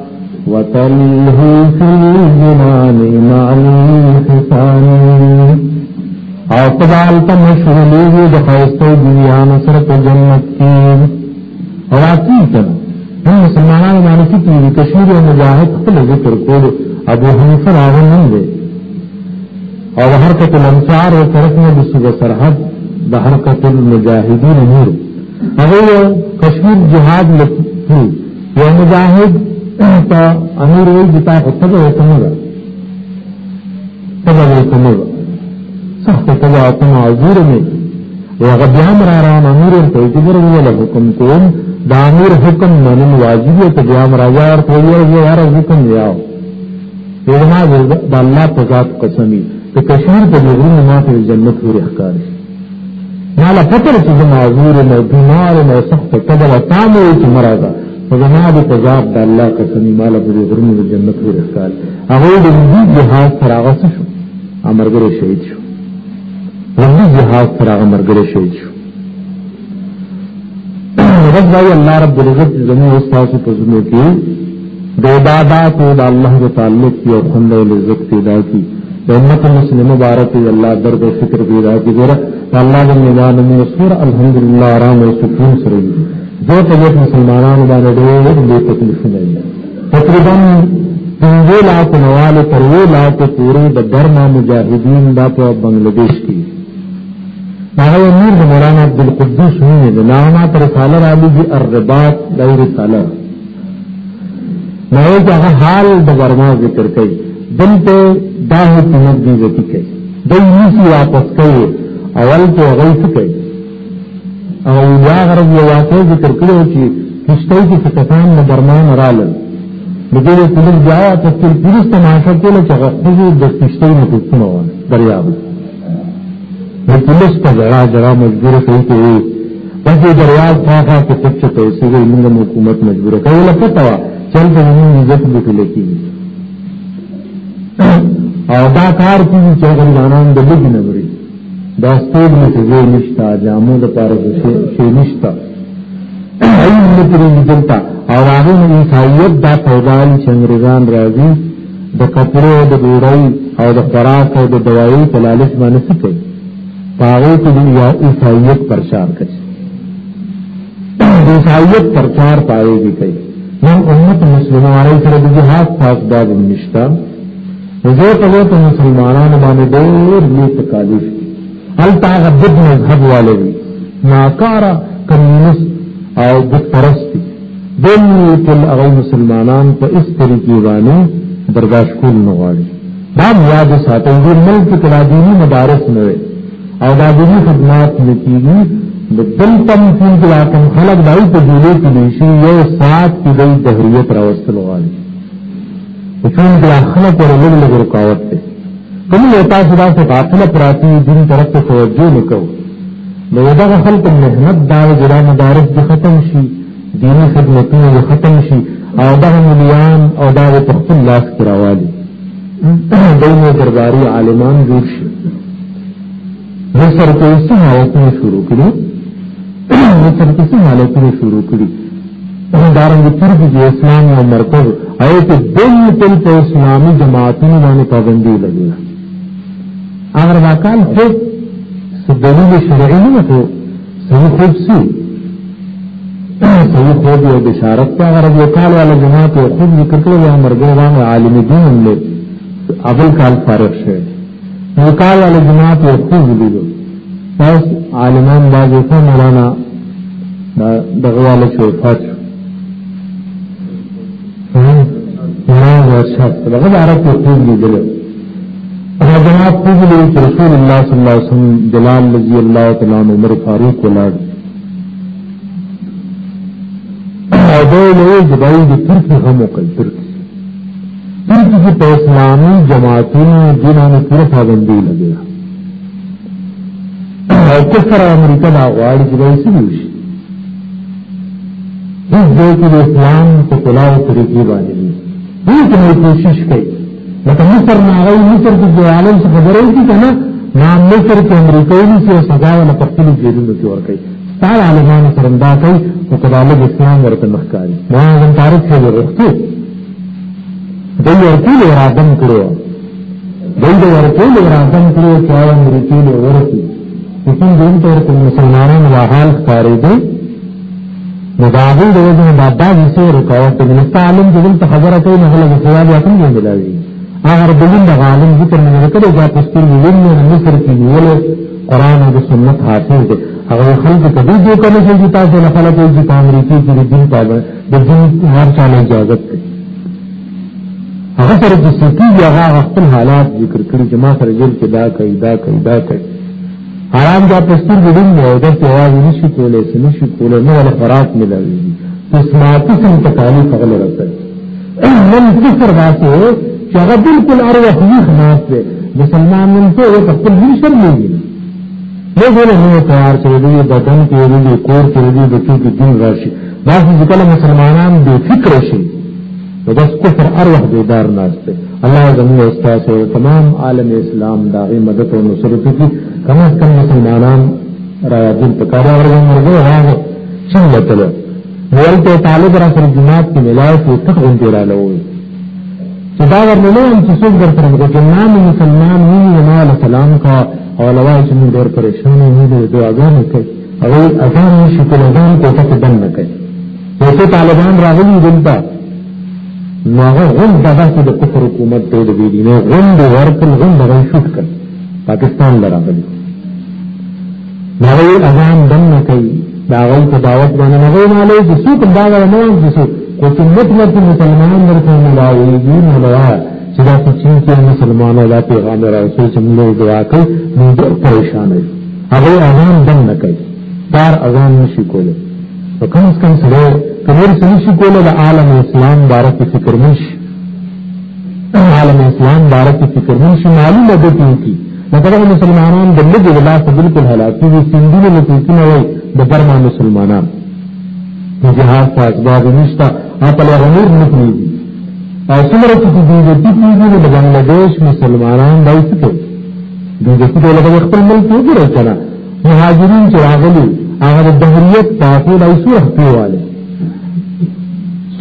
نشتا وتلہی فی الجنان مع الحسان او تبال تا مشغولیگی دا خیستو دنیا نصرت جنت کی اور آتی کنا ہم مسلمانان معنی کی تیوی کشمیر و مجاہد خپل ذکر کول ابو حنیفر آغن نہیں دے اور حرکت الانصار و طرفنا بسوگ سرحد دا حرکت المجاہدین نور اگر کشمیر جہاد لکھو یا مجاہد تا امیر وی جتا خطبہ ہوتا ہوگا تبا ہوتا ہوگا سخت تبا اتنا عزور میں وغبیام راران امیر تیتگر ویل حکم کون دا امیر حکم منن واجبی تبیام راجار تویر ویار حکم لیاو ایدنا دا اللہ پزاد قسمی تو کشمیر پا جغرین ما فی جنت ہو رحکار نالا پتر چیز معذور میں بیمار میں سخت تبا تامو ایچ مرازا فزما دی پزاد دا اللہ قسمی مالا پا جغرین جنت کې ہو رحکار اغیر دی جہاز فراغس شو امرگر شہید شو۔ لمبی جہاز پر آگا مرگرے شہید شو۔ رب بھائی، اللہ رب العزت زمین استاذ پزنو کی دو دادات و دا اللہ کے تعلق کی اور خند العزت پیدا کی۔ امت مسلم مبارک اللہ درد و فکر پیدا کی۔ گورا اللہ کے نظام میں سور الحمدللہ آرام و سکون سے رہی جو طبیعت مسلمانان بانے دے بے تکلیف نہیں تقریباً پنجے لاکھ نوال پروے لاکھ پورے دا برما مجاہدین دا پا بنگلہ دیش کی۔ هغه امیر د مولانا عبد القدوس ویني د نامه پر رساله را لګي جی، الرباط د رساله نو هغه حال د ورما ذکر کوي دلته دا حکومت دی وتی کوي د یوسی واپس کوي اول ته هغه څه کوي او یا غرض یو واقع ذکر کړو چې کشته کې څه کسان برمان رالل دغه پولیس بیا تفصیل پولیس تماشا کوله چې هغه د کشته نه څه دریاب. پولیس په جړه جړه مجبور کوي چې پسې دریاب خواخا کې پچ ته سیږي موږ حکومت مجبور کوي له پتا چل په موږ عزت به کلی کی او دا کار کوي چې غریبانان د لګ نه دا ستوب نه څه نشتا جامو د پاره شي نشتا ایم نتری دلتا او هغه عیسایت دا پیدال چنګرغان راځي د کپړو د ډوړی او د خوراک او د دوايي په لالچ باندې څه کوي پاگے کی دنیا عیسائیت پرچار کرے عیسائیت پرچار پائے گی کئی ہم امت مسلم والے سر جہاد خاص باب نشتا جو کبھی تو مسلمانان مانے دیر لی تکالیف الطاغ بدھ مذہب والے بھی ناکارا کمیونسٹ اور بت پرستی. دل کل اغی مسلمانان کو اس طریقے وانے برداشت کل نواڑی باب یاد ساتھ ملک کے دینی مدارس میں او دا دینی خدمات نکیگی د دل تم فین کی لاکم خلق دائی پا جولے کی دیشی یو سات کی دی دہریت راوستل غالی. چون کی خلق اور لگ لگ رکاوت تے کمی لیتا صدا سے قاتل پراتی دین طرف سے توجہ نکو نو دا خلق محنت داو جلا مدارس دی ختم شی، دینی خدمتون دی ختم شی او دا ملیان او دا تختل لاس کراوالی دین درباری عالمان جوڑ شی۔ مصر کے اسی حالتوں شروع کری۔ مصر کے اسی حالتوں شروع کری۔ دارنگ ترک جو اسلام و مرکز، آئے کہ دل تل پہ اسلامی جماعتوں نے پابندی لگے اگر واقعال خود دلیل شرعی نہیں تو صحیح خوب سی۔ صحیح خوب یا بشارت کا اگر اب کال والا جماعت خود ذکر کرو یا مرگو وہاں عالم دین ہم لے اول کال فارغ شہر نکال والے جماعت یہ خوب لیدو بس عالمان باز ایسا مولانا دغه والے شو وفات شو دغه عرب کې خوب لیدل هغه جناب خوب لیدل رسول الله صلی الله علیه وسلم، جلال رضی الله تعالی عنہ، عمر فاروق ولاړ او دوی له جبای د ترکی هم وکړ ترکی ترکی کې په اسلامي جماعتونو دینانو پوره پابندي لګیا او کفر امریکا دا غواړي چې وایي څه وشي هیڅ اسلام په کلاو طریقې باندې دي کوشش کوي لکه مصر نه هغه مصر کې د عالم سے څخه خبرې دي کنه ما مصر کې امریکایي چې سزا ولا په خپل جیلونو کې ورکړي ستار عالمانو سره دا کوي او کله اسلام ورته مخکاري ما هم تاریخ کې ورته دوی ورته ارادم کړو دوی ورته ارادم کړو چې امریکایي ورته لیکن دین طور پر مسلمانوں کا حال کاری دے مداغی دے، جو بابا جسے رکاوٹ تے منستا عالم جبن تا خبر اتے نحل خیال یاتن جو ملاوی اگر بلن عالم ذکر میں نکلے جا پستر ملن میں نصر کی نیولے قرآن و سنت حاصل دے۔ اگر خلق کبھی جو کرنے سے جتا سے نخلق ہے جتا امریکی کی دن پابر دے۔ دن ہر چانے اجازت تے اگر سر جسی کی اگر اخفل حالات ذکر کری، جمع سر جل کے دا کئی دا کئی دا کئی۔ حرام جا پستر گڈن میں ادھر سے آواز نشی کولے، سے نشی کولے نہ والا خوراک ملا قسماتی سے تکالیف اگلے رہتا ہے من فکر بات ہے کہ اگر بالکل ارو اپنی خناس سے مسلمان ان سے وہ تب بھی شر نہیں گی یہ بولے ہمیں تیار چلے گی بدن کے لیے کور کے لیے بچوں کی دن راشی۔ بس نکل مسلمان بے فکر شی تو بس کفر ارواح بیدار ناستے اللہ زمین استاذ تمام عالم اسلام داغی مدد و نصرت کی۔ کم از کم مسلمانان را دل پکارا ورگا مرگو راگو چن لطلو مولتے طالب را سر جماعت کی ملائی کی تک ان غنطی را لوئی چی داور ملوم چی سوک در فرمکو چی نام مسلمان ہوئی ومال سلام کا او لوای چې اولوائی چی من دور پریشانی ہوئی دو دو اگانی کئی اگر ازان شکل ازان کو تک دن نکئی جیسے طالبان راغلی دلتا ناغا غن دغا سی دا کفر حکومت دے دا بیدی نو غن دا ورکل غن دا غن شوٹ کر۔ پاکستان لرا بلی نغوی اذان دن نکی داغوی پا دعوت باندې بانا نغوی نالے جسو کم داغا نوان جسو کوچن مطلب مسلمان درکن ملاوی دین ملوا چدا سی چین کی مسلمان دا پیغام رسول چملو دعا کئی من در پریشان ہے۔ اغوی اذان دن نکی دار اذان نشی کولے تو کم از کم سرے کمیر سنشی کولے دا عالم اسلام بارک فکر منش۔ عالم اسلام بارک فکر منش معلوم ہے ادتی کی۔ مطلب مسلمانان د لږ ولا څه بالکل هلاکی دي سندونه له کوڅه وای د برما مسلمانان۔ د جهاد په اسباب نشتا خپل غمور نکړي او څومره چې د دې د دې د بنگلاديش مسلمانان دای څه کوي د دې په لږه ملک وګورئ کنه مهاجرین چې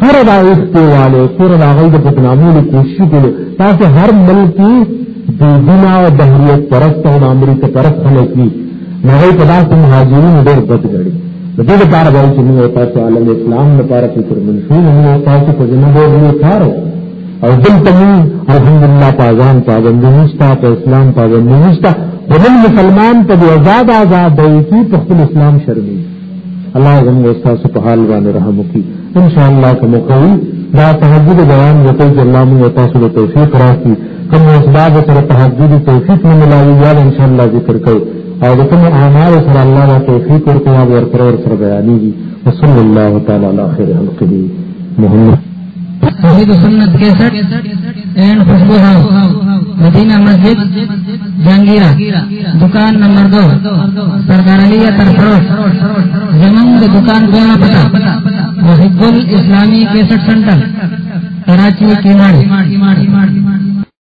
سورہ سورہ پتنامو و دہریت پرست او امریکا پرست خلک وي نغې په داسې بد غړي د دې لپاره باندې چې موږ عالم اسلام لپاره فکر منشو موږ تاسو په جنہ به کارو او دلته موږ الحمدلله پاغان پابند نشتا په اسلام پابند نشتا۔ ولل مسلمان په آزاد آزاد دی کی په خپل اسلام شرمي الله زموږ استاد په حال باندې رحم وکړي ان شاء الله کوم کوي دا تهجد بیان وکړي چې الله موږ تاسو ته توفیق راکړي کوم اسباب سره تهجد توفیق نه ملایي یا ان شاء الله ذکر کوي او د کوم اعمال سره الله ته توفیق ورکړي او ورکړي ور سره بیانېږي جی، وصلی الله تعالی علی خیر خلقه جی، محمد. توحید سنت کیسٹ اینڈ خوشبو ہاؤس مدینہ مسجد، جہانگیرہ، دکان نمبر دو، سردار علی ترفروش زمنگ دکان گونا پتا محب الاسلامی کیسٹ سینٹر کراچی کی ماڑی